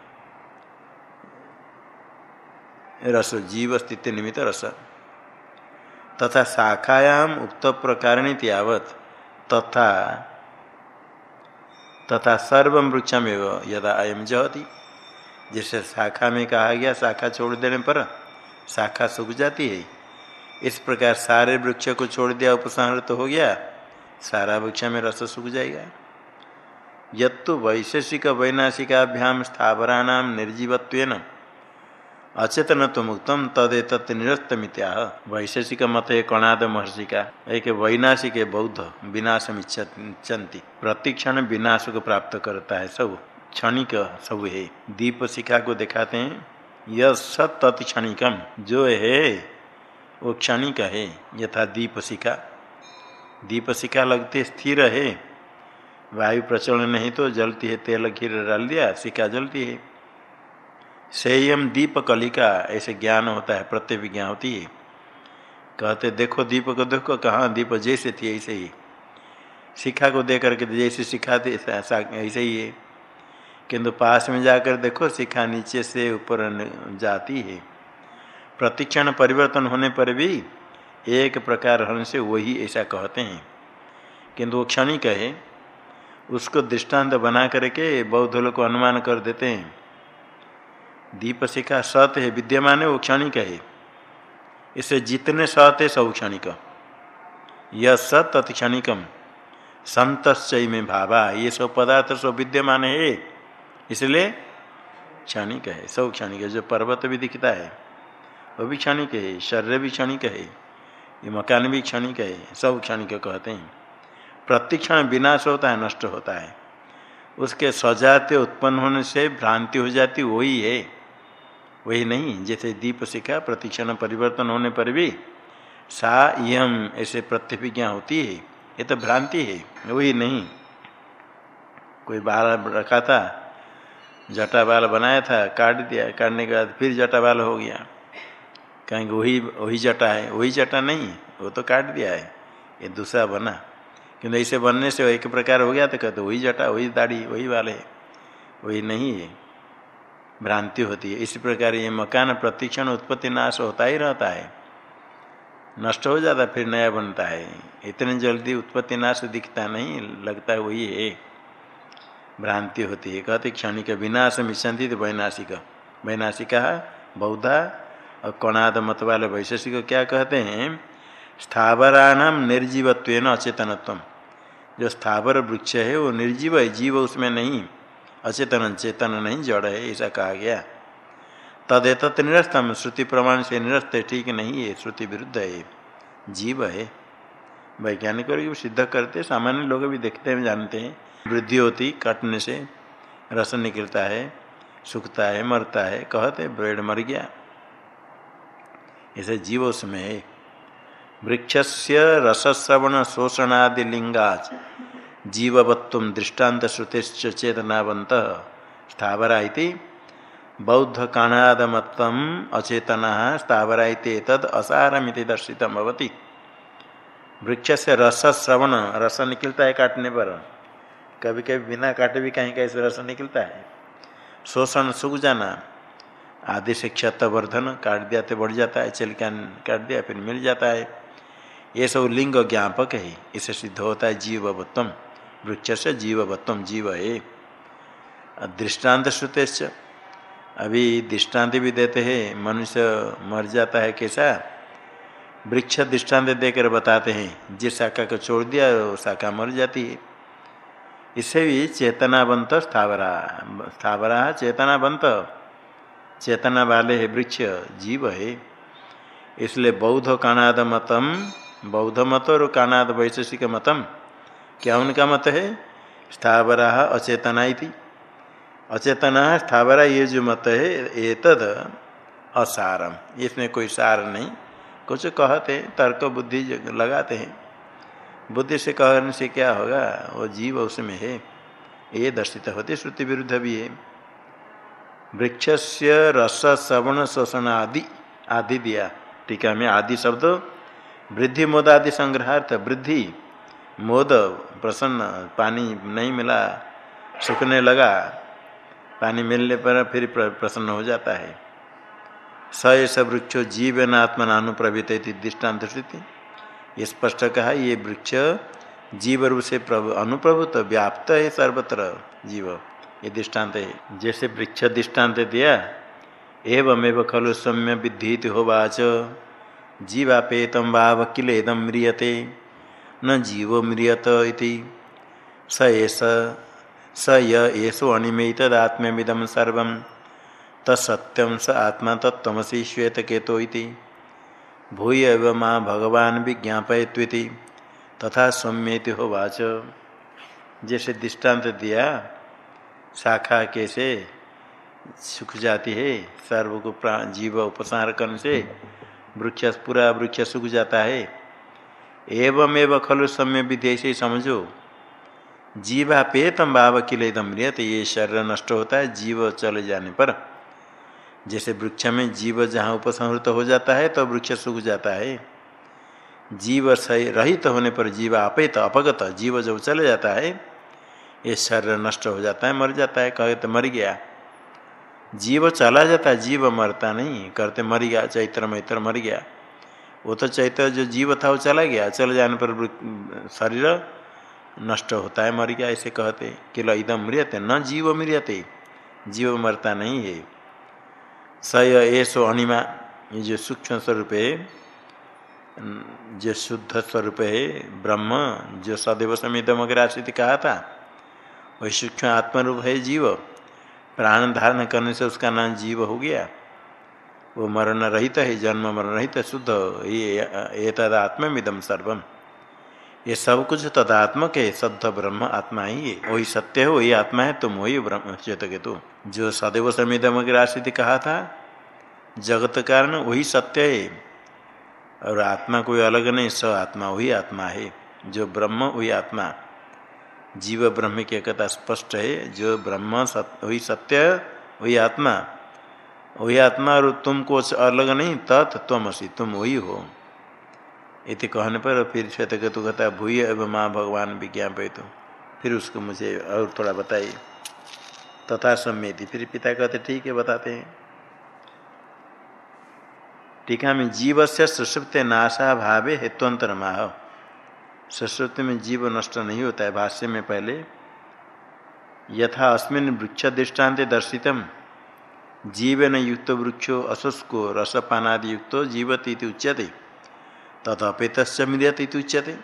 रस जीव स्थिति निमित्त रस। तथा शाखायाम उक्त प्रकारिणी यावत। तथा तथा सर्व वृक्षम यदा अयम जहती। जैसे शाखा में कहा गया, शाखा छोड़ देने पर शाखा सूख जाती है। इस प्रकार सारे वृक्ष को छोड़ दिया उपसंहर तो हो गया, सारा वृक्ष में रस सूख जाएगा। यत्तु वैशेषिक वैनाशिकाभ्याम स्थावराणाम निर्जीवत्व अचेतन तो मुक्तम तदेत निरस्तमित्या वैशेषिक मत है कणाद महर्षि का एक वैनाशिक बौद्ध विनाश इच्छन्ति प्रतिक्षण विनाश को प्राप्त करता है सब। क्षणिक सब है। दीप शिखा को दिखाते हैं। यह सत क्षणिकम, जो है, वो क्षणिक है, यथा दीप शिखा। दीप शिखा लगते स्थिर है। वायु प्रचलन नहीं तो जलती है, तेल खीर डाल दिया, शिखा जलती है। संयम दीप कलिका, ऐसे ज्ञान होता है, प्रत्यभिज्ञा होती है। कहते, देखो दीप को देखो, कहाँ दीप जैसे थी, ऐसे ही। शिखा को दे करके जैसे सिखाते ऐसे ही है। किंतु पास में जाकर देखो, शिखा नीचे से ऊपर जाती है। प्रतिक्षण परिवर्तन होने पर भी एक प्रकार होने से वही ऐसा कहते हैं। किंतु वो क्षणिक है। उसको दृष्टांत बना करके बौद्ध लोग को अनुमान कर देते हैं। दीप शिखा सत है, विद्यमान है, वो क्षणिक है। इसे जितने सत है, सब क्षणिक। यह सत अति क्षणिकम। संत में भावा ये सब पदार्थ सब विद्यमान है। इसलिए क्षणिक है सब क्षणिक है जो पर्वत भी दिखता है, वो भी क्षणिक है शरीर भी क्षणिक है ये मकान भी क्षणिक है सब क्षणिक कहते हैं। प्रतिक्षण विनाश होता है, नष्ट होता है। उसके सजाते उत्पन्न होने से भ्रांति हो जाती, वही है। वही नहीं, जैसे दीप शिखा प्रतिक्षण परिवर्तन होने पर भी सा यम ऐसे प्रतिभिज्ञा होती है, ये तो भ्रांति है, वही नहीं। कोई बाल रखा था जटा बाल बनाया था, काट दिया, काटने के बाद फिर जटा बाल हो गया। कहेंगे, वही वही जटा है। वही जटा नहीं, वो तो काट दिया है, ये दूसरा बना। किंतु ऐसे बनने से एक प्रकार हो गया तो कहते, वही जटा, वही दाढ़ी, वही बाल है, वही नहीं है, भ्रांति होती है। इसी प्रकार ये मकान प्रतिक्षण उत्पत्ति नाश होता ही रहता है। नष्ट हो जाता, फिर नया बनता है। इतने जल्दी उत्पत्ति नाश दिखता नहीं, लगता वही है। भ्रांति होती है। कहते क्षणिक विनाश मिशंति तो वैनाशिक। वैनाशिका बौद्धा और कणाद मत वाले वैशेषिक क्या कहते हैं? स्थावराणाम निर्जीवत्व अचेतनत्व जो स्थावर वृक्ष है, वो निर्जीव है, जीव उसमें नहीं। अचेतन चेतन नहीं, जड़ है, ऐसा कहा गया। तदेत निरस्तम, श्रुति प्रमाण से निरस्त है, ठीक नहीं है, श्रुति विरुद्ध है। जीव है। वैज्ञानिकों वैज्ञानिक सिद्ध करते सामान्य लोग भी देखते हैं, जानते हैं। वृद्धि होती, काटने से रस निकलता है, सूखता है, मरता है, कहते ब्रेड मर गया। ऐसे जीव उसमें है वृक्ष से रसश्रवण शोषणादि लिंगाच, जीववत्व दृष्टांत श्रुति चेतनावंत स्थावरा बौद्ध काणादमत्व अचेतना स्थावरा तद असारमिति दर्शित भवती। वृक्ष से रस श्रवण रस निकलता है काटने पर। कभी कभी बिना काटे भी कहीं कैसे रस निकलता है। शोषण सूख जाना, आदि से क्षतवर्धन, काट दिया तो बढ़ जाता है, चल काट दिया फिर मिल जाता है। ये सब लिंग ज्ञापक है इसे सिद्ध होता है जीववत्तम वृक्ष से जीववत्तम, जीव है दृष्टांत श्रुते अभी दृष्टांत भी देते हैं, मनुष्य मर जाता है कैसा? वृक्ष दृष्टांत देकर बताते हैं, जिस शाखा को छोड़ दिया, वो शाखा मर जाती है। इससे भी चेतनावंत स्थावरा स्थावरा चेतनावंत चेतना वाले है वृक्ष, जीव है। इसलिए बौद्ध कानाद मतम, बौद्ध मत और कानाद वैशेषिक मतम। क्या उनका मत है? स्थावरा अचेतना थी अचेतना, स्थावरा ये जो मत है ये तद असारम। इसमें कोई सार नहीं। कुछ कहते, तर्क बुद्धि लगाते हैं। बुद्धि से कहने से क्या होगा? वो जीव उसमें है। ये दर्शित होते श्रुति विरुद्ध भी है। वृक्ष से रस श्रवण शोषण आदि आदि दिया। टीका में आदि शब्द, वृद्धि, मोद आदि संग्रहार्थ, वृद्धि, मोद, प्रसन्न, पानी नहीं मिला, सूखने लगा, पानी मिलने पर फिर प्रसन्न हो जाता है। स ऐसा वृक्षो जीवन आत्मा अनुप्रवित दृष्टांत स्थिति ये स्पष्ट कहा ये वृक्ष जीव रूप से प्रभु अनुप्रभुत्व व्याप्त है सर्वत्र जीव। ये दृष्टांत है। जैसे वृक्ष दृष्टांत दिया, एवमेव खलु सौम्य विद्धि होवाच जीवापेतम वाव किलेदम म्रियते, न जीव म्रियत इति। स एस स येषो अनिमेतदात्म्यमिदम सर्व तत्सत्यम स आत्मा तत्वसी श्वेतकेतो भूय एव माँ भगवान विज्ञापयत्विति। तथा सौम्यति हो वाच जैसे दृष्टांत दिया, शाखा कैसे सुख जाती है सर्व को जीव उपसार करने से वृक्ष, पूरा वृक्ष सूख जाता है। एवं एवं खलु समय विधि ऐसे समझो। जीवा पेतम भाव किले दम्रियत ये शरीर नष्ट होता है, जीव चले जाने पर। जैसे वृक्ष में जीव जहाँ उपसंहृत हो जाता है तो वृक्ष सूख जाता है। जीव सही रहित तो होने पर जीव अपेत अपगत, जीव जब चले जाता है, ये शरीर नष्ट हो जाता है, मर जाता है, कहे तो मर गया। जीव चला जाता है जीव मरता नहीं करते मर गया, चैत्र मैत्र मर गया। वो तो चैत्र जो जीव था, वो चला गया, चले जाने पर शरीर नष्ट होता है, मर गया, ऐसे कहते। किलो इदम मृियते न जीव मृियते जीव मरता नहीं है। स ऐसो अनिमा ये जो सूक्ष्म स्वरूप है जो शुद्ध स्वरूप है ब्रह्म, जो सदैव समितम अग्रासित कहा था, वही सूक्ष्म आत्मरूप है जीव। प्राण धारण करने से उसका नाम जीव हो गया। वो मरण रहित है, जन्म मरण रहित शुद्ध, ये तदात्मिदम सर्वम। ये सब कुछ तदात्मक है शुद्ध ब्रह्म आत्मा ही है। वही सत्य है, वही आत्मा है, तुम वही ब्रह्म चेत के तू जो सदैव समिदम राशि कहा था, जगत कारण वही सत्य है। और आत्मा कोई अलग नहीं, स आत्मा वही आत्मा है। जो ब्रह्म वही आत्मा। जीव ब्रह्म की एकता स्पष्ट है, जो ब्रह्म सत्य वही सत्य, वही आत्मा। वही आत्मा और तुम कुछ अलग नहीं, तत् तमसी तुम वही हो। इति कहने पर फिर श्वेत केतु कहता, भूय एवं माँ भगवान विज्ञापय तो फिर उसको मुझे और थोड़ा बताइए। तथा सम्यति। फिर पिता कहते, ठीक है, बताते हैं। टीका में जीव से सुषुप्त नाशा भावे हेत्वंतर माह सरस्वती में जीव नष्ट नहीं होता है, भाष्य में पहले। यथा अस्मिन वृक्ष दृष्टांत दर्शितम। जीवन युक्त वृक्षो अशुष्को रसपानादि युक्त जीवती उच्यते। तथपेत मिलियत उच्यते।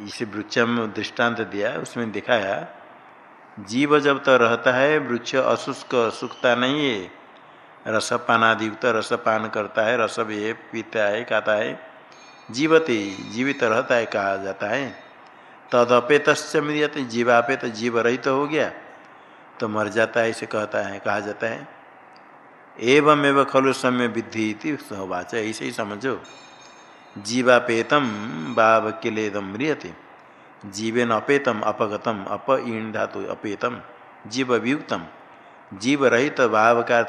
इसे वृक्ष में दृष्टांत दिया, उसमें दिखाया जीव जब तो रहता है, वृक्ष अशुष्क सुखता नहीं है। रसपानादि युक्त रसपान करता है, रस भी पीता है, खाता है। जीवते, जीवित रहता है, कहा जाता है। तदपेत मिलते जीवापेत जीव रहित तो हो गया। तो मर जाता है, इसे कहता है, कहा जाता है। एवं एवं खलु समय विद्धि वाच, ऐसे ही समझो। जीवापेतम बाव किलेदम म्रियते जीवेन अपेतम, अपगतम, अप ईण धातु अपेतम जीव वियुक्तम जीव रहित का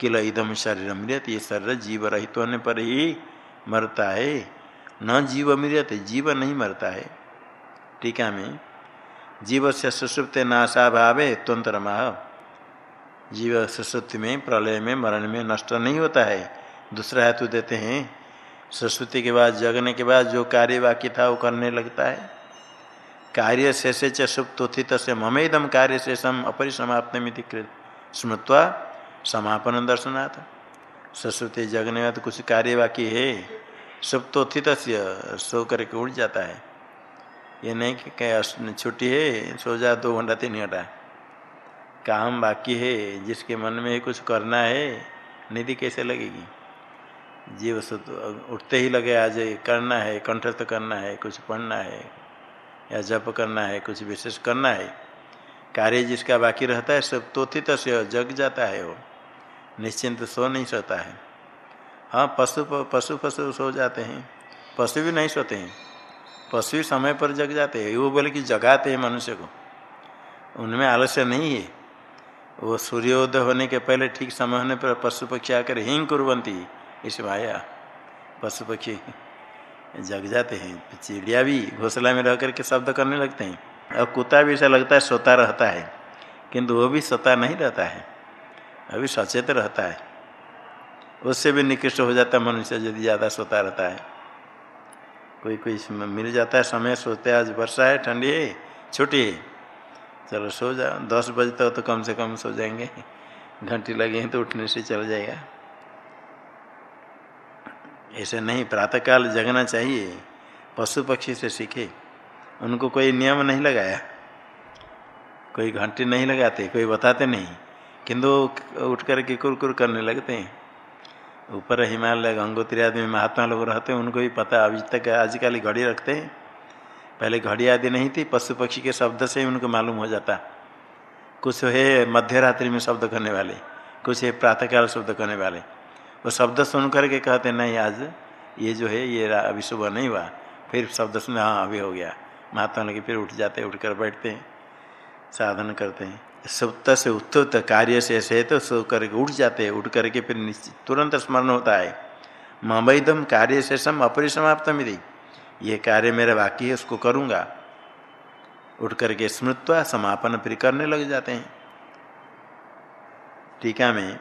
किल इदम शरीर मृत ये शरीर जीव रहित होने पर ही मरता है। न जीव मृत जीव नहीं मरता है। टीका में। जीव से सुसुप्त नाशा भावे तंत्र माह जीव सुसुप्ति में, प्रलय में, मरण में नष्ट नहीं होता है। दूसरा हेतु देते हैं सरस्वती के बाद, जगने के बाद जो कार्य बाकी था, वो करने लगता है। कार्य शेषे च सुप्तोत्थित से ममेदम कार्य शेषम अपरिसमाप्त स्मृत्वा समापन दर्शनाथ। सरस्वती जगने में तो कुछ कार्य बाकी है। सब तो स्थित सो करके उठ जाता है। ये नहीं कि कहीं छुट्टी है, सो जा, दो घंटा, तीन घंटा। काम बाकी है, जिसके मन में कुछ करना है, निधि कैसे लगेगी? जीव उठते ही लगे, आज करना है, कंठस्थ करना है, कुछ पढ़ना है, या जप करना है, कुछ विशेष करना है। कार्य जिसका बाकी रहता है, सब तोथित से जग जाता है वो। निश्चिंत सो नहीं सोता है। हाँ पशु पशु पशु सो जाते हैं, पशु भी नहीं सोते हैं। पशु समय पर जग जाते हैं, वो बोले कि जगाते हैं मनुष्य को। उनमें आलस्य नहीं है। वो सूर्योदय होने के पहले ठीक समय होने पर पशु पक्षी आकर हिंग कुरबंती। इस माया पशु पक्षी जग जाते हैं चिड़िया भी घोसला में रह करके शब्द करने लगते हैं। और कुत्ता भी ऐसा लगता है सोता रहता है किंतु वो भी सोता नहीं रहता है अभी सचेत रहता है। उससे भी निकृष्ट हो जाता है मनुष्य यदि ज़्यादा सोता रहता है। कोई कोई मिल जाता है समय सोते आज वर्षा है ठंडी है छुट्टी है। चलो सो जाओ दस बजे तो, तो कम से कम सो जाएँगे। घंटी लगे हैं तो उठने से चल जाएगा। ऐसे नहीं, प्रातःकाल जगना चाहिए। पशु पक्षी से सीखे। उनको कोई नियम नहीं लगाया। कोई घंटी नहीं लगाते, कोई बताते नहीं। किंतु उठ कर के कुरकुर करने लगते हैं। ऊपर हिमालय गंगोत्री आदि में महात्मा लोग रहते हैं, उनको भी पता। अभी तक आजकल घड़ी रखते हैं। पहले घड़ी आदि नहीं थी, पशु पक्षी के शब्द से ही उनको मालूम हो जाता। कुछ है मध्य रात्रि में शब्द करने वाले, कुछ है प्रातःकाल शब्द करने वाले। वो शब्द सुन करके कहते, नहीं, आज ये जो है, ये अभी सुबह नहीं हुआ। फिर शब्द सुन हाँ अभी हो गया। महात्मा लगे, फिर उठ जाते उठ कर बैठते हैं, साधन करते हैं। सुप्त से उत्त कार्य से ऐसे तो सो करके उठ जाते हैं, उठ करके फिर तुरंत स्मरण होता है। ममैदम कार्य से शेषम अपरिसमाप्त मिली ये कार्य मेरा बाकी है, उसको करूँगा। उठ करके स्मृत्वा समापन फिर करने लग जाते हैं। टीका में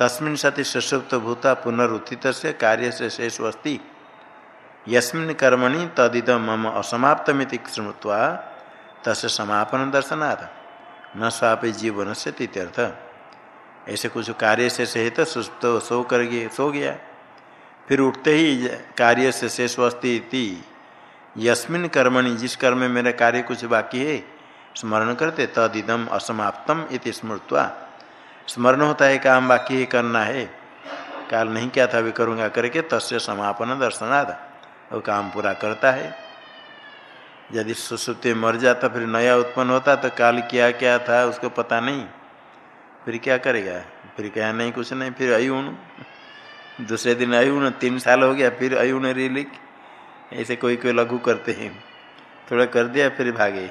तस्मिन सति सुषुप्त भूता पुनरुत्थित से कार्य से शेष अस्ति यस्मिन कर्मणि तदिद मम असमाप्तमिति स्मृत्वा तस् समापन दर्शनाथ न स्वापे जीवन से तीत्यर्थ। ऐसे कुछ कार्य से सहित सुस्त सो कर गए सो गया। फिर उठते ही कार्य से शेष अस्ति यस्मिन कर्मणि, जिस कर्म में मेरा कार्य कुछ बाकी है, स्मरण करते तदिदम असमाप्तम इति स्मृत्वा स्मरण होता है काम बाकी ही करना है। काल नहीं क्या था, अभी करूँगा करके तस्य समापन दर्शनाथ वो काम पूरा करता है। यदि सुसुप्ति मर जाता, फिर नया उत्पन्न होता तो काल क्या क्या था, उसको पता नहीं। फिर क्या करेगा? फिर क्या नहीं, कुछ नहीं, फिर अयुण। दूसरे दिन अयुण, तीन साल हो गया, फिर अयुण रिलिक। ऐसे कोई कोई लघु करते हैं। थोड़ा कर दिया, फिर भागे।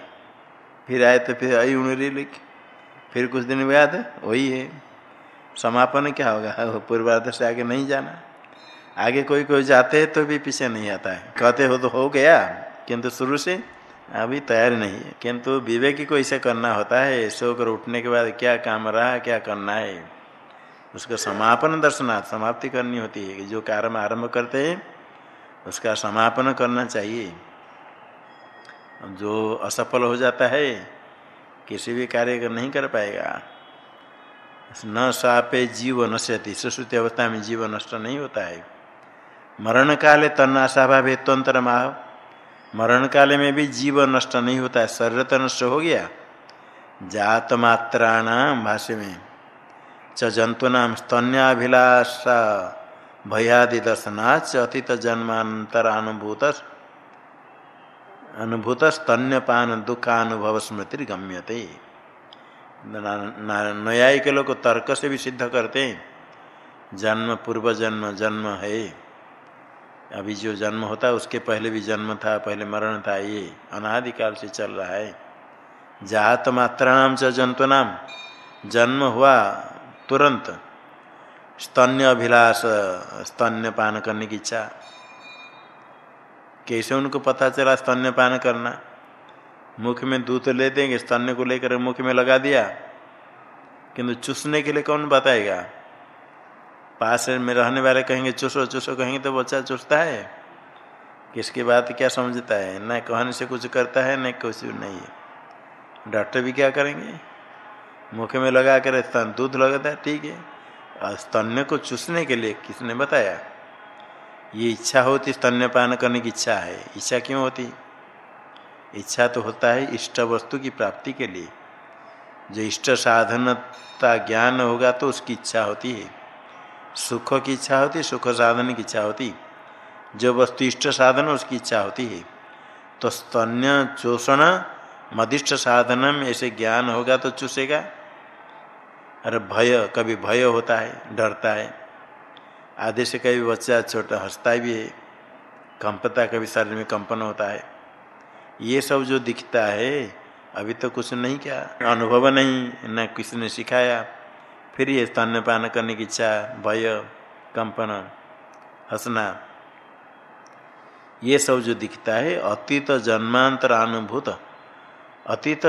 फिर आए तो फिर अयुण रिलिक। फिर कुछ दिन बाद वही है। समापन क्या होगा? पूर्वार्ध से आगे नहीं जाना। आगे कोई कोई जाते हैं तो भी पीछे नहीं आता है। कहते हो तो हो गया, किंतु शुरू से अभी तैयार नहीं है। किंतु विवेकी को इसे करना होता है। सो कर उठने के बाद क्या काम रहा, क्या करना है? उसका समापन दर्शनार्थ समाप्ति करनी होती है। जो कार्य आरंभ करते हैं, उसका समापन करना चाहिए। जो असफल हो जाता है किसी भी कार्य नहीं कर पाएगा। न सापे जीव नश्यति सुश्रुति अवस्था में जीव नष्ट नहीं होता है। मरण काले तन्नाशाभाव हेतुअंतर माह मरण काले में भी जीव नष्ट नहीं होता है। शरीर तो नष्ट हो गया। जात मात्राणाम भाष्य में, च जंतुनाम स्तन्याभिलाषा, भयादि दर्शनाच अतीत जन्मांतरानुभूत अनुभूत स्तन्यपान दुखानुभव स्मृति गम्यते के लोग तर्क से भी सिद्ध करते हैं। जन्म पूर्व जन्म जन्म है। अभी जो जन्म होता है, उसके पहले भी जन्म था, पहले मरण था, ये अनादिकाल से चल रहा है। जात मात्राणाम च जंतु नाम जन्म हुआ तुरंत। स्तन्य अभिलाष स्तन्य पान करने की इच्छा। कैसे उनको पता चला स्तन्य पान करना? मुख में दूध ले देंगे, स्तन्य को लेकर मुख में लगा दिया। किंतु चूसने के लिए कौन बताएगा? पास में रहने वाले कहेंगे, चूसो चूसो, कहेंगे तो बच्चा चूसता है। किसकी बात क्या समझता है? न कहने से कुछ करता है, न कुछ नहीं है। डॉक्टर भी क्या करेंगे? मुख में लगा कर दूध लगाता है ठीक है। और स्तन्य को चूसने के लिए किसने बताया? ये इच्छा होती स्तन्यपान करने की इच्छा है। इच्छा क्यों होती? इच्छा तो होता है इष्ट वस्तु की प्राप्ति के लिए। जो इष्ट साधनता ज्ञान होगा तो उसकी इच्छा होती है। सुख की इच्छा होती, सुख साधन की इच्छा होती। जो वस्तु इष्ट साधन उसकी इच्छा होती है। तो स्तन्य चोषण, मदिष्ट साधन ऐसे ज्ञान होगा तो चूसेगा। अरे भय, कभी भय होता है, डरता है। आधे से कभी बच्चा छोटा हंसता भी है, कंपता कभी शरीर में कंपन होता है। ये सब जो दिखता है, अभी तो कुछ नहीं क्या? अनुभव नहीं, न किसी ने सिखाया? फिर ये स्तन्यपान करने की इच्छा, भय, कंपन, हंसना। ये सब जो दिखता है, अतीत जन्मांतर अनुभूत। अतीत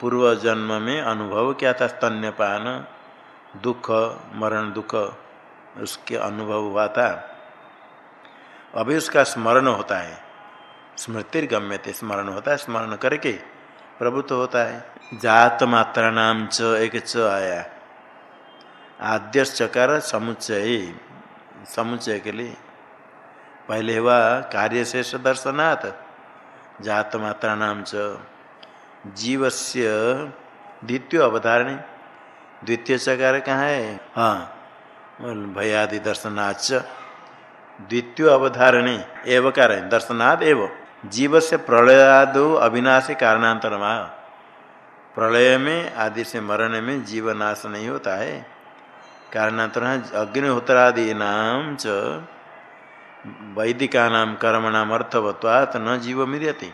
पूर्व जन्म में अनुभव क्या था? स्तन्यपान, दुख, मरण दुख। उसके अनुभव हुआ था अभी उसका स्मरण होता है। स्मृति गम्य थे स्मरण होता है, स्मरण करके प्रभु तो होता है। जात मात्रा नाम च, एक च आया। आद्य चकार समुच्चय समुच्चय के लिए। पहले हुआ कार्य शेष दर्शनाथ जात मात्रा नाम च। जीव से द्वितीय अवधारणी द्वितीय चकार कहाँ है? हाँ भयादि दर्शनाच द्वितीय अवधारणी एव कारण दर्शनाद एव। जीव से प्रलयादो अविनाशी कारणांतर प्रलय में आदि से मरण में जीवनाश नहीं होता है कारणांतर अग्निहोत्रादि नाम च वैदिका नाम कर्मणाम अर्थवत्वात न जीव मिलती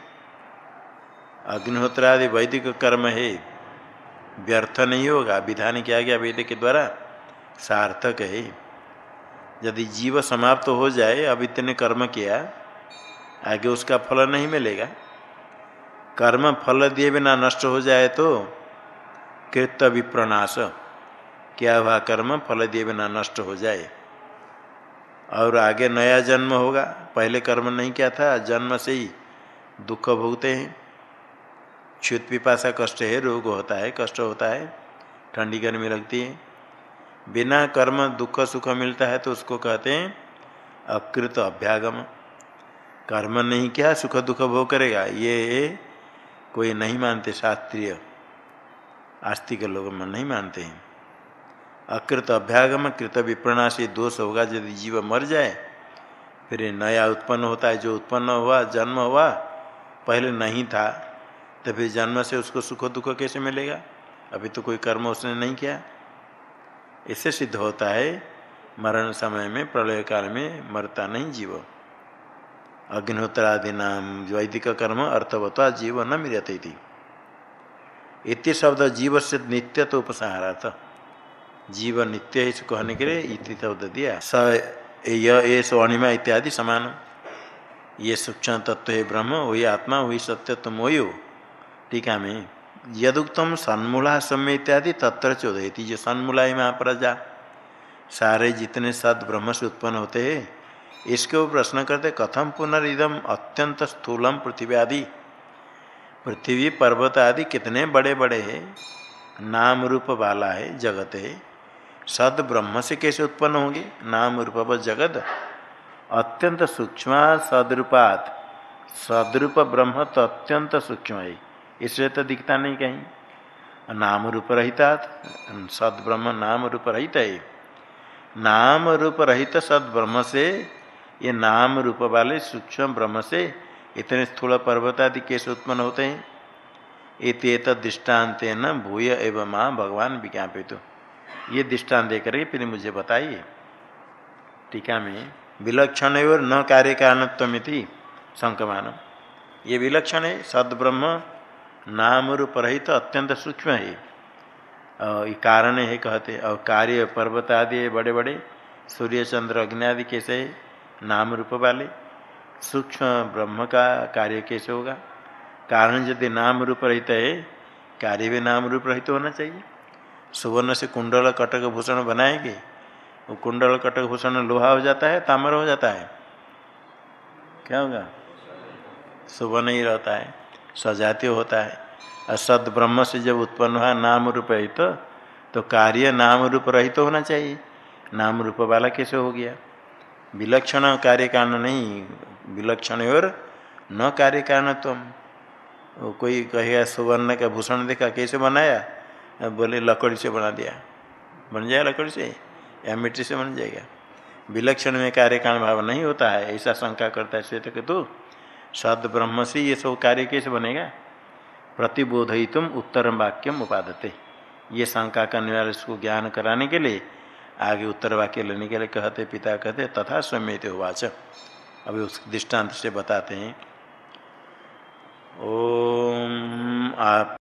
अग्निहोत्रादि वैदिक कर्म है व्यर्थ नहीं होगा विधान किया गया वेद के द्वारा सार्थक है। यदि जीव समाप्त तो हो जाए, अब इतने कर्म किया, आगे उसका फल नहीं मिलेगा। कर्म फल दिए बिना नष्ट हो जाए तो कृत विप्रनाश क्या हुआ? कर्म फल दिए बिना नष्ट हो जाए। और आगे नया जन्म होगा। पहले कर्म नहीं किया था, जन्म से ही दुख भोगते हैं। क्षुत पिपाशा कष्ट है, रोग होता है, कष्ट होता है, ठंडी गर्मी लगती है। बिना कर्म दुख सुख मिलता है तो उसको कहते हैं अकृत अभ्यागम। कर्म नहीं किया, सुख दुख भोग करेगा। ये कोई नहीं मानते शास्त्रीय। आस्तिक लोग नहीं मानते हैं। अकृत अभ्यागम, कृत विप्रणाशी दोष होगा। यदि जीव मर जाए, फिर नया उत्पन्न होता है। जो उत्पन्न हुआ, जन्म हुआ, पहले नहीं था तो फिर जन्म से उसको सुख दुख कैसे मिलेगा? अभी तो कोई कर्म उसने नहीं किया। इससे सिद्ध होता है, मरण समय में, प्रलय काल में मरता नहीं जीव। अग्निहोत्रादि नाम वैदिक कर्म, अर्थवत्वा जीव न मिलते थी इति शब्द जीव से नित्य तो उपसंहाराथ जीव नित्य है कहने के लिए इति शब्द दिया। स ये स्वर्णिमा इत्यादि समान। ये सूक्ष्म तत्व है ब्रह्म, वही आत्मा, वही सत्य, तुम वही हो। टीका में यदुक्तम सन्मूला समय इत्यादि तत्र चौदहती जो सन्मूला है जा सारे जितने सद ब्रह्म से उत्पन्न होते हैं, इसके वो प्रश्न करते कथम पुनर्दम अत्यंत स्थूलम पृथ्वी आदि? पृथ्वी, पर्वत आदि कितने बड़े बड़े हैं? नाम रूप वाला है, जगत है। सद ब्रह्म से कैसे उत्पन्न होंगे? नाम रूप व जगत अत्यंत सूक्ष्म सदरूपात। सदरूप ब्रह्म तो अत्यंत सूक्ष्म है। इसलिए तो दिखता नहीं कहीं। नाम रूप रहता सद ब्रह्म नाम रूप रहित है। नाम रूप रहित सद ब्रह्म से, ये नाम रूप वाले सूक्ष्म ब्रह्म से इतने स्थूल पर्वत आदि कैसे उत्पन्न होते हैं। इत दृष्टांत न भूय एवं माँ भगवान विज्ञापित। ये दृष्टांत दे फिर मुझे बताइए। टीका में, विलक्षण और न कार्य कारणत्व संकमान ये विलक्षण है, सदब्रह्म नाम रूप रहित तो अत्यंत सूक्ष्म है और ये कारण है कहते और कार्य पर्वत आदि बड़े बड़े सूर्य, चंद्र, अग्नि आदि कैसे नाम रूप वाले। सूक्ष्म ब्रह्म का कार्य कैसे होगा? कारण यदि नाम रूप रहित है, कार्य भी नाम रूप रहित होना चाहिए। सुवर्ण से कुंडल कटक भूषण बनाएँगे, वो कुंडल कटक भूषण लोहा हो जाता है, तामर हो जाता है। क्या होगा? सुवर्ण ही रहता है। सजातीय होता है। असद ब्रह्म से जब उत्पन्न हुआ नाम रूप रहित तो, तो कार्य नाम रूप रहित तो होना चाहिए। नाम रूप वाला कैसे हो गया? विलक्षण कार्य कारण नहीं विलक्षण और न कार्य कारण तुम वो कोई कहेगा सुवर्ण का भूषण देखा कैसे बनाया? बोले लकड़ी से बना दिया। बन जाएगा लकड़ी से? या मिट्टी से बन जाएगा? विलक्षण में कार्य कारण भाव नहीं होता है ऐसा शंका करता है श्वेत के तो सद ब्रह्म से ये सब कार्य कैसे बनेगा? प्रतिबोधयितुम उत्तर वाक्यम उपादते। ये शंका करने वाले इसको ज्ञान कराने के लिए, आगे उत्तर वाक्य लेने के लिए कहते, पिता कहते, तथा स्वयं उवाच। अभी उस दृष्टांत से बताते हैं। ओम आप